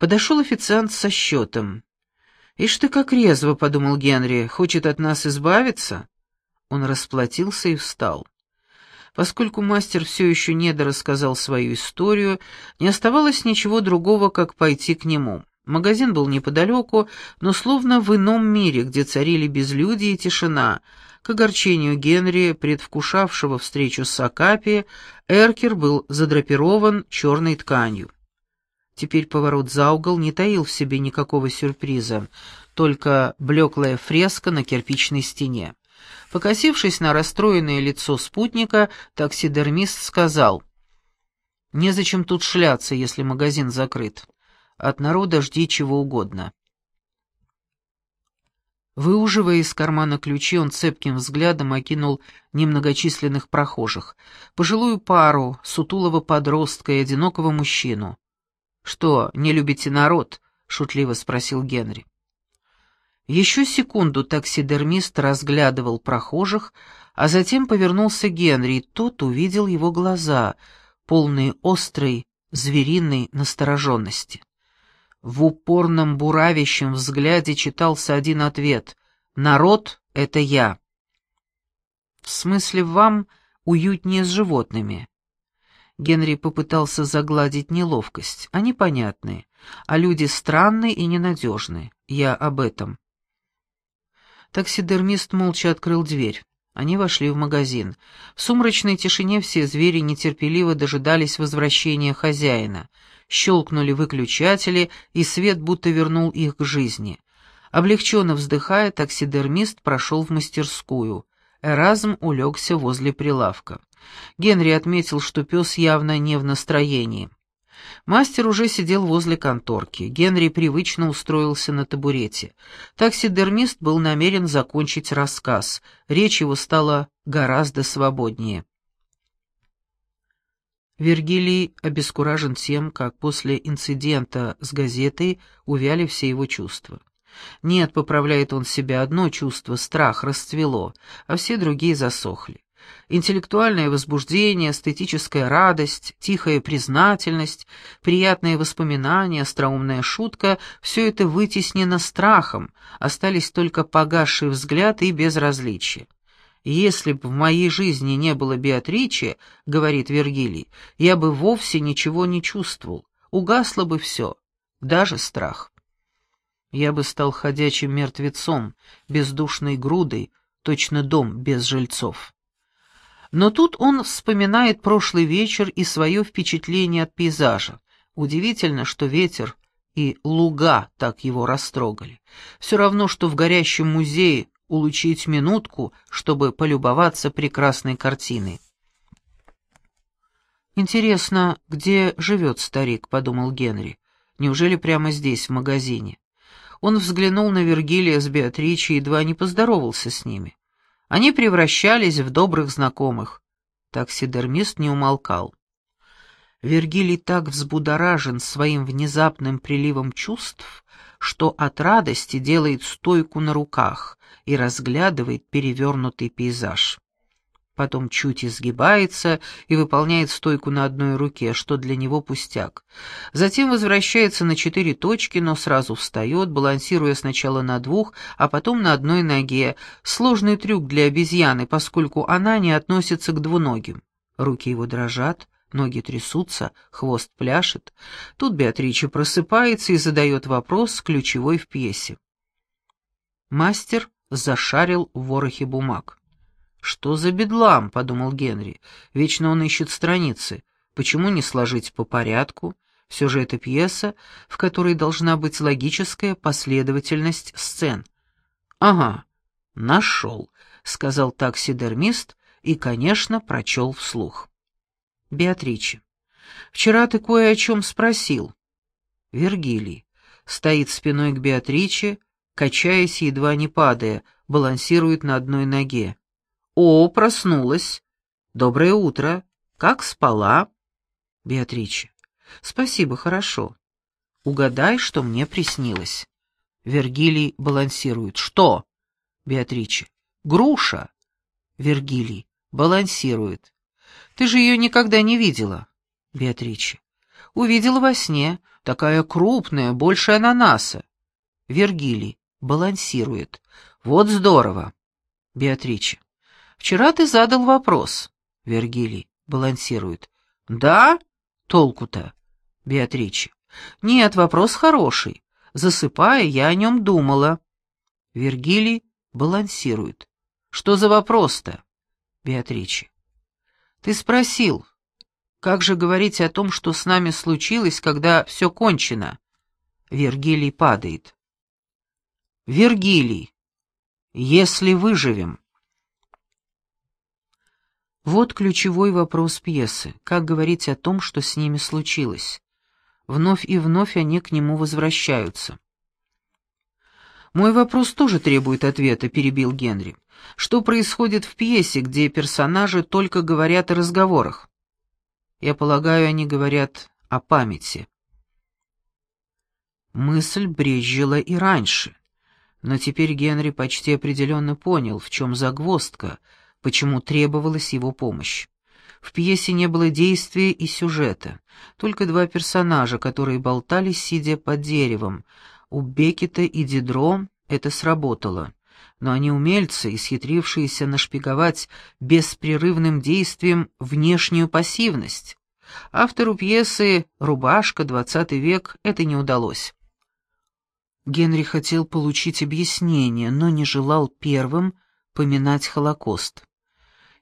Подошел официант со счетом. «Ишь ты как резво», — подумал Генри, — «хочет от нас избавиться?» Он расплатился и встал. Поскольку мастер все еще недорассказал свою историю, не оставалось ничего другого, как пойти к нему. Магазин был неподалеку, но словно в ином мире, где царили безлюдие и тишина. К огорчению Генри, предвкушавшего встречу с Сакапи, Эркер был задрапирован черной тканью. Теперь поворот за угол не таил в себе никакого сюрприза, только блеклая фреска на кирпичной стене. Покосившись на расстроенное лицо спутника, таксидермист сказал, «Незачем тут шляться, если магазин закрыт. От народа жди чего угодно». Выуживая из кармана ключи, он цепким взглядом окинул немногочисленных прохожих, пожилую пару, сутулого подростка и одинокого мужчину. «Что, не любите народ?» — шутливо спросил Генри. Еще секунду таксидермист разглядывал прохожих, а затем повернулся Генри, и тот увидел его глаза, полные острой, звериной настороженности. В упорном буравящем взгляде читался один ответ «Народ — это я». «В смысле, вам уютнее с животными?» Генри попытался загладить неловкость. Они понятные, а люди странные и ненадежные. Я об этом. Таксидермист молча открыл дверь. Они вошли в магазин. В сумрачной тишине все звери нетерпеливо дожидались возвращения хозяина. Щелкнули выключатели, и свет будто вернул их к жизни. Облегченно вздыхая, таксидермист прошел в мастерскую. Эразм улегся возле прилавка. Генри отметил, что пес явно не в настроении. Мастер уже сидел возле конторки. Генри привычно устроился на табурете. Таксидермист был намерен закончить рассказ. Речь его стала гораздо свободнее. Вергилий обескуражен тем, как после инцидента с газетой увяли все его чувства. Нет, поправляет он себя, одно чувство, страх, расцвело, а все другие засохли. Интеллектуальное возбуждение, эстетическая радость, тихая признательность, приятные воспоминания, остроумная шутка — все это вытеснено страхом, остались только погасший взгляд и безразличие. «Если бы в моей жизни не было Беатричи, — говорит Вергилий, — я бы вовсе ничего не чувствовал, угасло бы все, даже страх. Я бы стал ходячим мертвецом, бездушной грудой, точно дом без жильцов». Но тут он вспоминает прошлый вечер и свое впечатление от пейзажа. Удивительно, что ветер и луга так его растрогали. Все равно, что в горящем музее улучить минутку, чтобы полюбоваться прекрасной картиной. «Интересно, где живет старик?» — подумал Генри. «Неужели прямо здесь, в магазине?» Он взглянул на Вергилия с Беатричей и едва не поздоровался с ними. Они превращались в добрых знакомых. Таксидермист не умолкал. Вергилий так взбудоражен своим внезапным приливом чувств, что от радости делает стойку на руках и разглядывает перевернутый пейзаж потом чуть изгибается и выполняет стойку на одной руке, что для него пустяк. Затем возвращается на четыре точки, но сразу встает, балансируя сначала на двух, а потом на одной ноге. Сложный трюк для обезьяны, поскольку она не относится к двуногим. Руки его дрожат, ноги трясутся, хвост пляшет. Тут Беатрича просыпается и задает вопрос, ключевой в пьесе. Мастер зашарил в ворохе бумаг. «Что за бедлам?» — подумал Генри. «Вечно он ищет страницы. Почему не сложить по порядку? Все же это пьеса, в которой должна быть логическая последовательность сцен». «Ага, нашел», — сказал таксидермист и, конечно, прочел вслух. «Беатриче, вчера ты кое о чем спросил». Вергилий стоит спиной к Беатриче, качаясь, едва не падая, балансирует на одной ноге. «О, проснулась. Доброе утро. Как спала?» «Беатриче, спасибо, хорошо. Угадай, что мне приснилось». Вергилий балансирует. «Что?» Беатриче. «Груша». Вергилий балансирует. «Ты же ее никогда не видела». Беатриче. «Увидела во сне, Такая крупная, больше ананаса. Вергилий балансирует. Вот здорово. Беатриче. Вчера ты задал вопрос. Вергилий балансирует. Да? Толку-то? Беатриче. Нет, вопрос хороший. Засыпая, я о нем думала. Вергилий балансирует. Что за вопрос-то? Беатриче. Ты спросил, как же говорить о том, что с нами случилось, когда все кончено? Вергилий падает. Вергилий, если выживем. Вот ключевой вопрос пьесы. Как говорить о том, что с ними случилось? Вновь и вновь они к нему возвращаются. «Мой вопрос тоже требует ответа», — перебил Генри. «Что происходит в пьесе, где персонажи только говорят о разговорах?» «Я полагаю, они говорят о памяти». Мысль брезжила и раньше, но теперь Генри почти определенно понял, в чем загвоздка, почему требовалась его помощь. В пьесе не было действия и сюжета, только два персонажа, которые болтали, сидя под деревом, у Бекета и Дидро это сработало, но они умельцы, исхитрившиеся нашпиговать беспрерывным действием внешнюю пассивность. Автору пьесы «Рубашка. Двадцатый век» это не удалось. Генри хотел получить объяснение, но не желал первым поминать Холокост.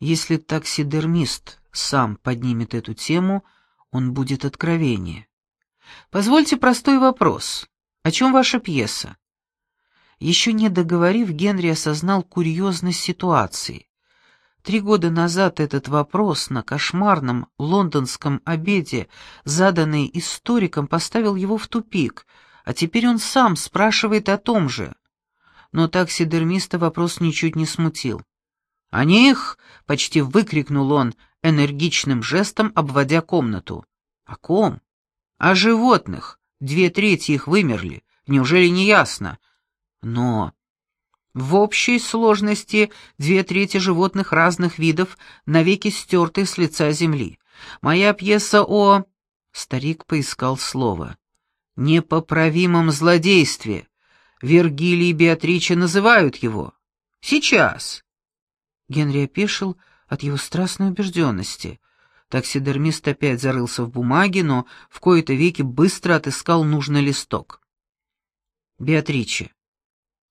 Если таксидермист сам поднимет эту тему, он будет откровение. Позвольте простой вопрос. О чем ваша пьеса?» Еще не договорив, Генри осознал курьезность ситуации. Три года назад этот вопрос на кошмарном лондонском обеде, заданный историком, поставил его в тупик, а теперь он сам спрашивает о том же. Но таксидермиста вопрос ничуть не смутил. «О них!» — почти выкрикнул он, энергичным жестом обводя комнату. «О ком?» «О животных. Две трети их вымерли. Неужели не ясно? Но в общей сложности две трети животных разных видов навеки стерты с лица земли. Моя пьеса о... Старик поискал слово. Непоправимом злодействе. Вергилий и Беатриче называют его. Сейчас. Генри опешил от его страстной убежденности — Таксидермист опять зарылся в бумаге, но в кои-то веки быстро отыскал нужный листок. «Беатриче,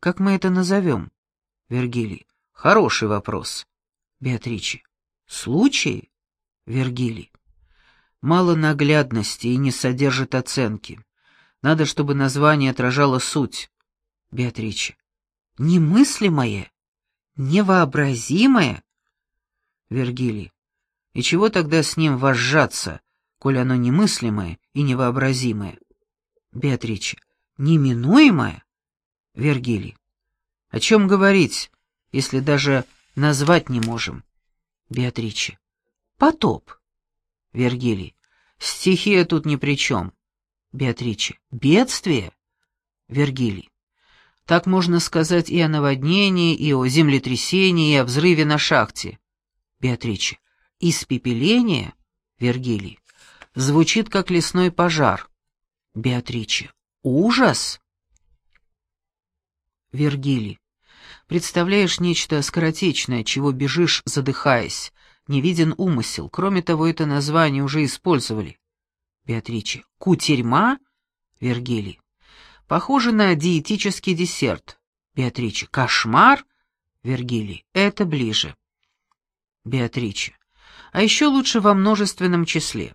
как мы это назовем?» Вергилий. «Хороший вопрос». Беатриче. «Случай?» Вергилий. «Мало наглядности и не содержит оценки. Надо, чтобы название отражало суть». Беатриче. «Немыслимое? Невообразимое?» Вергилий. И чего тогда с ним вожжаться, коль оно немыслимое и невообразимое? Беатриче. Неминуемое? Вергилий. О чем говорить, если даже назвать не можем? Беатриче. Потоп. Вергилий. Стихия тут ни при чем. Беатриче. Бедствие? Вергилий. Так можно сказать и о наводнении, и о землетрясении, и о взрыве на шахте. Беатриче. Испепеление, Вергилий, звучит как лесной пожар. Беатриче, ужас. Вергилий, представляешь нечто скоротечное, чего бежишь, задыхаясь. Не виден умысел. Кроме того, это название уже использовали. Беатриче, кутерьма? Вергилий, похоже на диетический десерт. Беатриче, кошмар? Вергилий, это ближе. Беатриче, а еще лучше во множественном числе.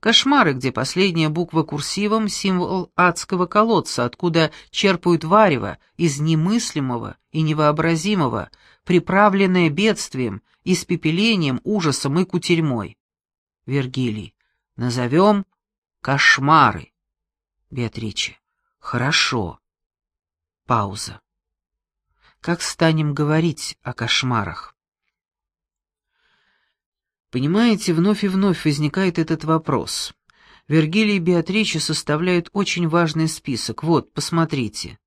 Кошмары, где последняя буква курсивом — символ адского колодца, откуда черпают варево из немыслимого и невообразимого, приправленное бедствием, испепелением, ужасом и кутерьмой. Вергилий. Назовем кошмары. Беатриче. Хорошо. Пауза. Как станем говорить о кошмарах? Понимаете, вновь и вновь возникает этот вопрос. Вергилий и Беатриче составляют очень важный список. Вот, посмотрите.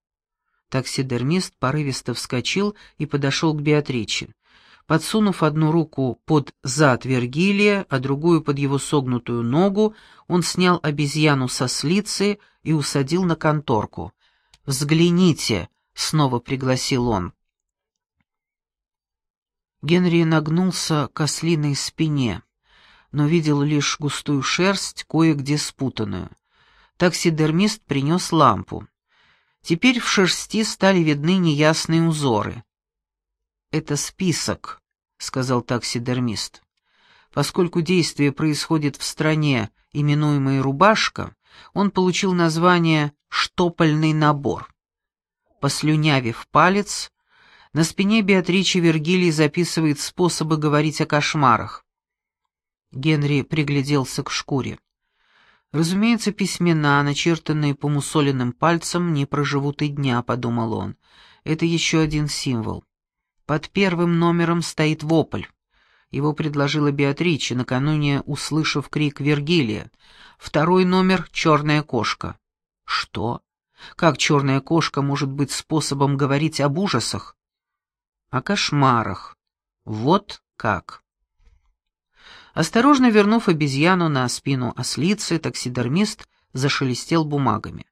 Таксидермист порывисто вскочил и подошел к Беатриче. Подсунув одну руку под зад Вергилия, а другую под его согнутую ногу, он снял обезьяну со слицы и усадил на конторку. «Взгляните!» — снова пригласил он. Генри нагнулся к ослиной спине, но видел лишь густую шерсть, кое-где спутанную. Таксидермист принес лампу. Теперь в шерсти стали видны неясные узоры. «Это список», — сказал таксидермист. Поскольку действие происходит в стране, именуемой «рубашка», он получил название «штопольный набор». Послюнявив палец, на спине Беатричи Вергилий записывает способы говорить о кошмарах. Генри пригляделся к шкуре. Разумеется, письмена, начертанные по мусоленным пальцам, не проживут и дня, подумал он. Это еще один символ. Под первым номером стоит вопль. Его предложила Беатриче, накануне услышав крик Вергилия. Второй номер — черная кошка. Что? Как черная кошка может быть способом говорить об ужасах? О кошмарах. Вот как. Осторожно вернув обезьяну на спину ослицы, таксидермист зашелестел бумагами.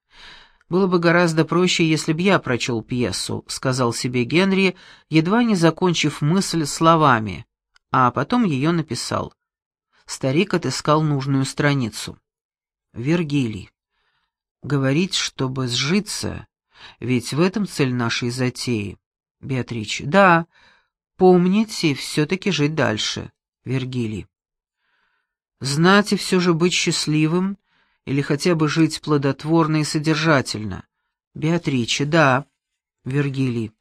«Было бы гораздо проще, если б я прочел пьесу», — сказал себе Генри, едва не закончив мысль словами, а потом ее написал. Старик отыскал нужную страницу. Вергилий. Говорить, чтобы сжиться, ведь в этом цель нашей затеи. Беатриче. Да, помнить и все-таки жить дальше. Вергилий. Знать и все же быть счастливым, или хотя бы жить плодотворно и содержательно. Беатриче, да. Вергилий.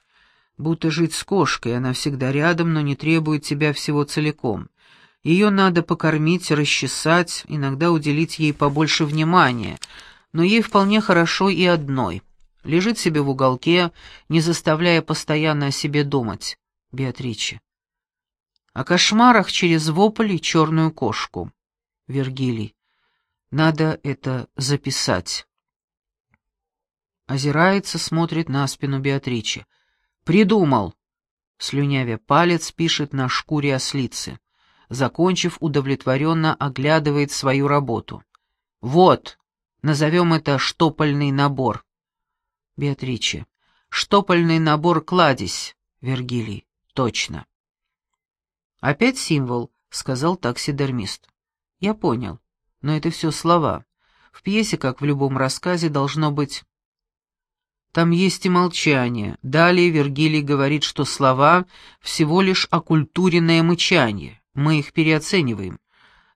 Будто жить с кошкой, она всегда рядом, но не требует тебя всего целиком. Ее надо покормить, расчесать, иногда уделить ей побольше внимания, но ей вполне хорошо и одной. Лежит себе в уголке, не заставляя постоянно о себе думать. Беатриче. О кошмарах через вопль и черную кошку. Вергилий. Надо это записать. Озирается, смотрит на спину Беатричи. Придумал. Слюнявя палец, пишет на шкуре ослицы. Закончив, удовлетворенно оглядывает свою работу. Вот, назовем это штопольный набор. Беатриче. Штопольный набор кладезь. Вергилий. Точно. Опять символ, сказал таксидермист. Я понял, но это все слова. В пьесе, как в любом рассказе, должно быть... Там есть и молчание. Далее Вергилий говорит, что слова — всего лишь окультуренное мычание. Мы их переоцениваем.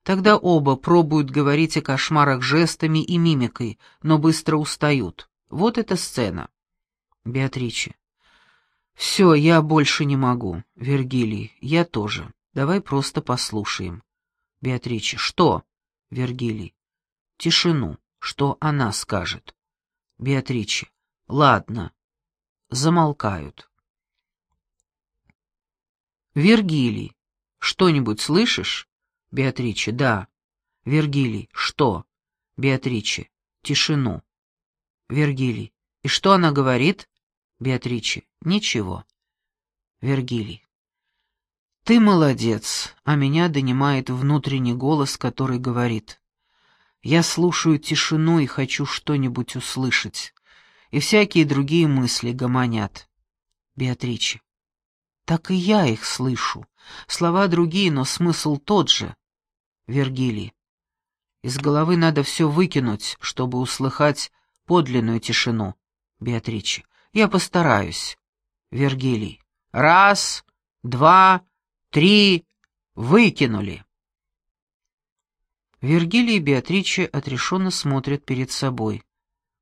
Тогда оба пробуют говорить о кошмарах жестами и мимикой, но быстро устают. Вот эта сцена. Беатриче. «Все, я больше не могу. Вергилий, я тоже. Давай просто послушаем». Беатриче. Что? Вергилий. Тишину. Что она скажет? Беатриче. Ладно. Замолкают. Вергилий. Что-нибудь слышишь? Беатриче. Да. Вергилий. Что? Беатриче. Тишину. Вергилий. И что она говорит? Беатриче. Ничего. Вергилий. «Ты молодец», а меня донимает внутренний голос, который говорит. «Я слушаю тишину и хочу что-нибудь услышать». И всякие другие мысли гомонят. Беатриче. Так и я их слышу. Слова другие, но смысл тот же. Вергилий. Из головы надо все выкинуть, чтобы услыхать подлинную тишину. Беатриче. Я постараюсь. Вергилий. Раз, два, Три выкинули. Вергилий и Беатриче отрешенно смотрят перед собой.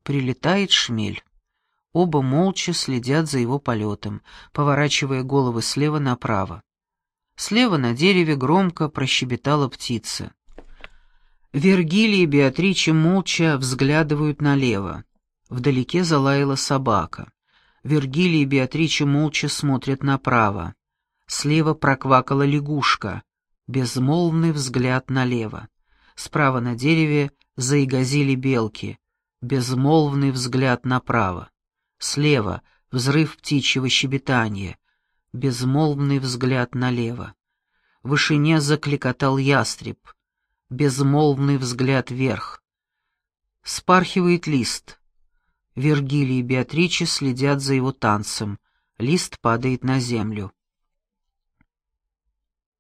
Прилетает шмель. Оба молча следят за его полетом, поворачивая головы слева направо. Слева на дереве громко прощебетала птица. Вергилий и Беатриче молча взглядывают налево. Вдалеке залаяла собака. Вергилий и Беатриче молча смотрят направо. Слева проквакала лягушка, безмолвный взгляд налево. Справа на дереве заигазили белки, безмолвный взгляд направо. Слева взрыв птичьего щебетания, Безмолвный взгляд налево. В вышине закликотал ястреб. Безмолвный взгляд вверх. Спархивает лист. Вергилий и Беатриче следят за его танцем. Лист падает на землю.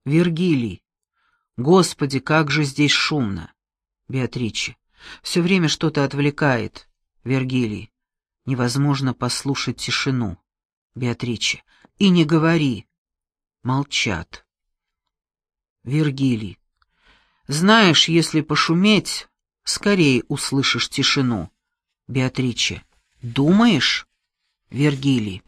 Вергилий. Господи, как же здесь шумно. Беатриче. Все время что-то отвлекает. Вергилий. Невозможно послушать тишину. Беатриче. И не говори. Молчат. Вергилий. Знаешь, если пошуметь, скорее услышишь тишину. Беатриче. Думаешь? Вергилий.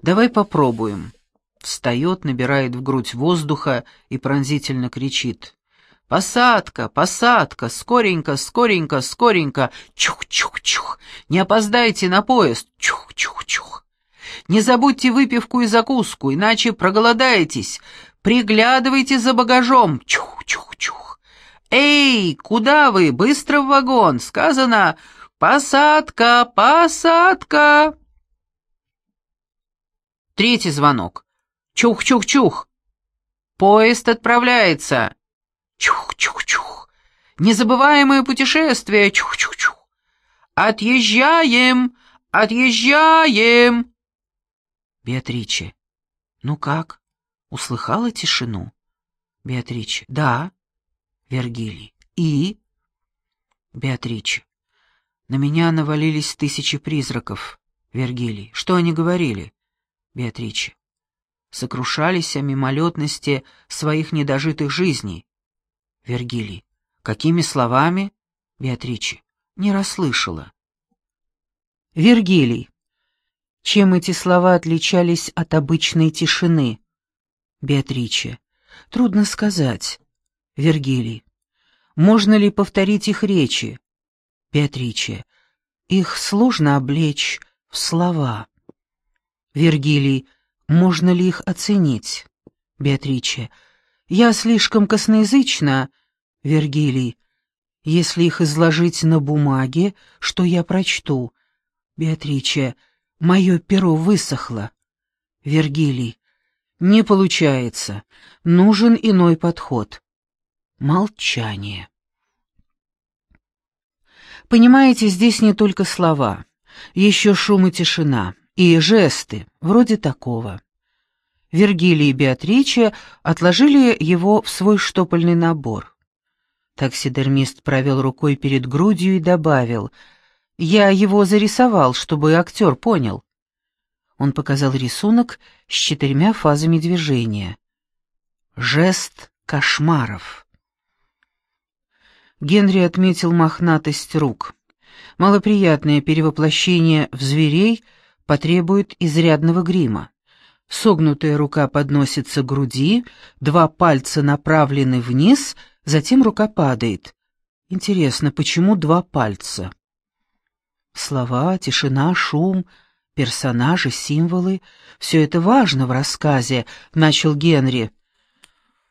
Давай попробуем. Встает, набирает в грудь воздуха и пронзительно кричит. «Посадка! Посадка! Скоренько, скоренько, скоренько! Чух-чух-чух! Не опоздайте на поезд! Чух-чух-чух! Не забудьте выпивку и закуску, иначе проголодаетесь! Приглядывайте за багажом! Чух-чух-чух! Эй, куда вы? Быстро в вагон! Сказано «Посадка! Посадка!» Третий звонок. Чух-чух-чух! Поезд отправляется! Чух-чух-чух! Незабываемое путешествие! Чух-чух-чух! Отъезжаем! Отъезжаем! Беатриче. Ну как? Услыхала тишину? Беатриче. Да. Вергилий. И? Беатриче. На меня навалились тысячи призраков. Вергилий. Что они говорили? Беатриче сокрушались о мимолетности своих недожитых жизней. Вергилий. Какими словами? Беатриче. Не расслышала. Вергилий. Чем эти слова отличались от обычной тишины? Беатриче. Трудно сказать. Вергилий. Можно ли повторить их речи? Беатриче. Их сложно облечь в слова. Вергилий. Можно ли их оценить? Беатриче. Я слишком косноязычна, Вергилий. Если их изложить на бумаге, что я прочту? Беатриче. Мое перо высохло. Вергилий. Не получается. Нужен иной подход. Молчание. Понимаете, здесь не только слова, еще шум и тишина и жесты, вроде такого. Вергилий и Беатриче отложили его в свой штопольный набор. Таксидермист провел рукой перед грудью и добавил, «Я его зарисовал, чтобы актер понял». Он показал рисунок с четырьмя фазами движения. Жест кошмаров. Генри отметил мохнатость рук. Малоприятное перевоплощение в зверей — потребует изрядного грима. Согнутая рука подносится к груди, два пальца направлены вниз, затем рука падает. Интересно, почему два пальца? Слова, тишина, шум, персонажи, символы — все это важно в рассказе, — начал Генри.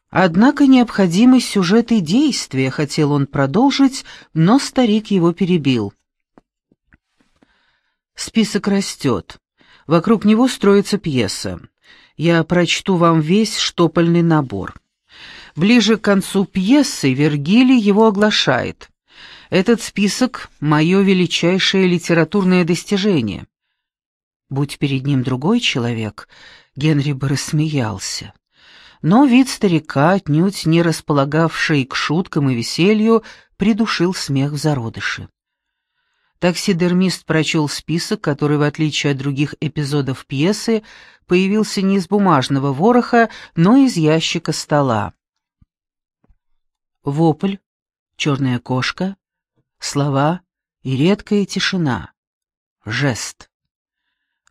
Однако необходимый сюжет и действия хотел он продолжить, но старик его перебил. Список растет. Вокруг него строится пьеса. Я прочту вам весь штопольный набор. Ближе к концу пьесы Вергилий его оглашает. Этот список — мое величайшее литературное достижение. Будь перед ним другой человек, Генри бы рассмеялся. Но вид старика, отнюдь не располагавший к шуткам и веселью, придушил смех в зародыше. Таксидермист прочел список, который, в отличие от других эпизодов пьесы, появился не из бумажного вороха, но из ящика стола. Вопль, черная кошка, слова и редкая тишина. Жест.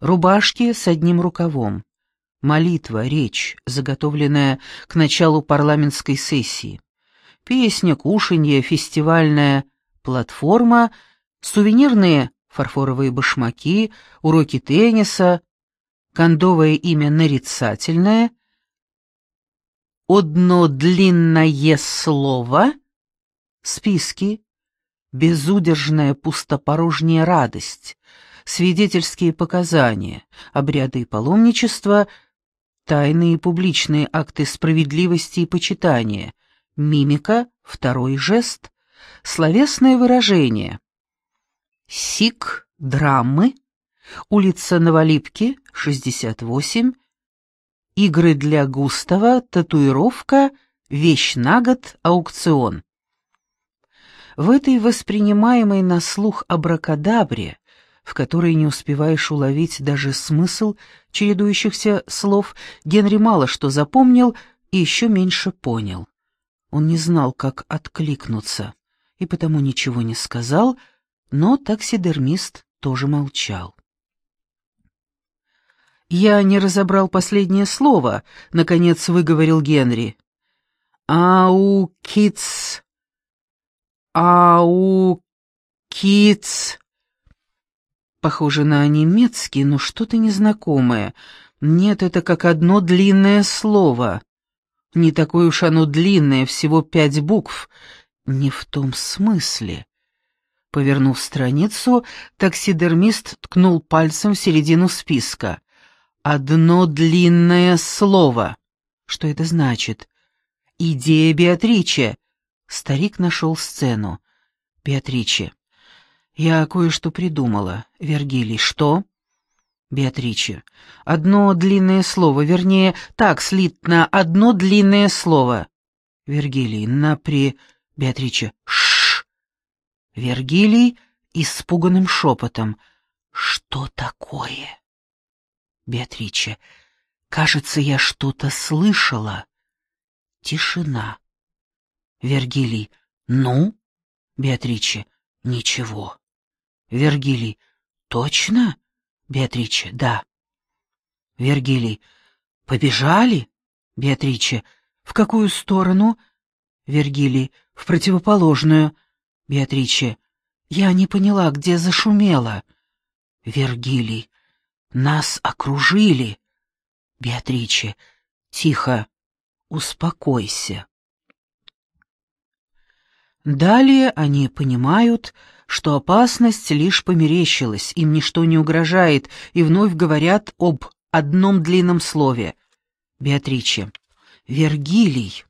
Рубашки с одним рукавом. Молитва, речь, заготовленная к началу парламентской сессии. Песня, кушанье, фестивальная платформа — сувенирные фарфоровые башмаки, уроки тенниса, кондовое имя нарицательное, одно длинное слово, списки, безудержная пустопорожняя радость, свидетельские показания, обряды и паломничества, тайные и публичные акты справедливости и почитания, мимика, второй жест, словесное выражение. Сик, драмы, улица Новолипки, 68, игры для Густава, татуировка, вещь на год, аукцион. В этой воспринимаемой на слух абракадабре, в которой не успеваешь уловить даже смысл чередующихся слов, Генри мало что запомнил и еще меньше понял. Он не знал, как откликнуться, и потому ничего не сказал, но таксидермист тоже молчал. «Я не разобрал последнее слово», — наконец выговорил Генри. «Аукиц Аукиц. Похоже на немецкий, но что-то незнакомое. Нет, это как одно длинное слово. Не такое уж оно длинное, всего пять букв. Не в том смысле. Повернув страницу, таксидермист ткнул пальцем в середину списка. «Одно длинное слово». Что это значит? «Идея Беатриче. Старик нашел сцену. Беатриче. «Я кое-что придумала. Вергилий, что?» Беатриче. «Одно длинное слово, вернее, так слитно, одно длинное слово». Вергилий. «Напри...» Беатриче. Вергилий испуганным шепотом. «Что такое?» Беатриче. «Кажется, я что-то слышала». Тишина. Вергилий. Ну? Беатриче. Ничего. Вергилий. Точно? Беатриче. Да. Вергилий. Побежали? Беатриче. В какую сторону? Вергилий. В противоположную. Беатриче. Я не поняла, где зашумело. Вергилий. Нас окружили. Беатриче. Тихо. Успокойся. Далее они понимают, что опасность лишь померещилась, им ничто не угрожает, и вновь говорят об одном длинном слове. Беатриче. Вергилий.